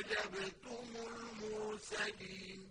كَذَّبْتُمُ الْمُرْسَلِينَ.